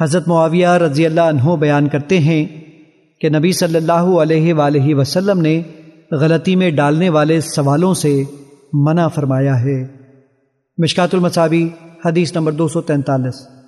حضرت معاویہ رضی اللہ عنہ بیان کرتے ہیں کہ نبی صلی اللہ علیہ وآلہ وسلم نے غلطی میں ڈالنے والے سوالوں سے منع فرمایا ہے۔ مشکات المصابی حدیث نمبر دو سو تینتالیس۔